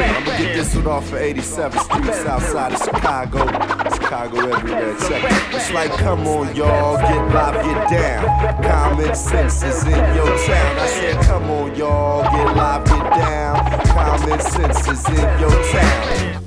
I'ma get this one off of 87 Streets outside of Chicago. Chicago everywhere. Check it. It's like, come on, y'all, get live, get down. Common Sense is in your town. I said, come on, y'all, get live, get down. Common Sense is in your town.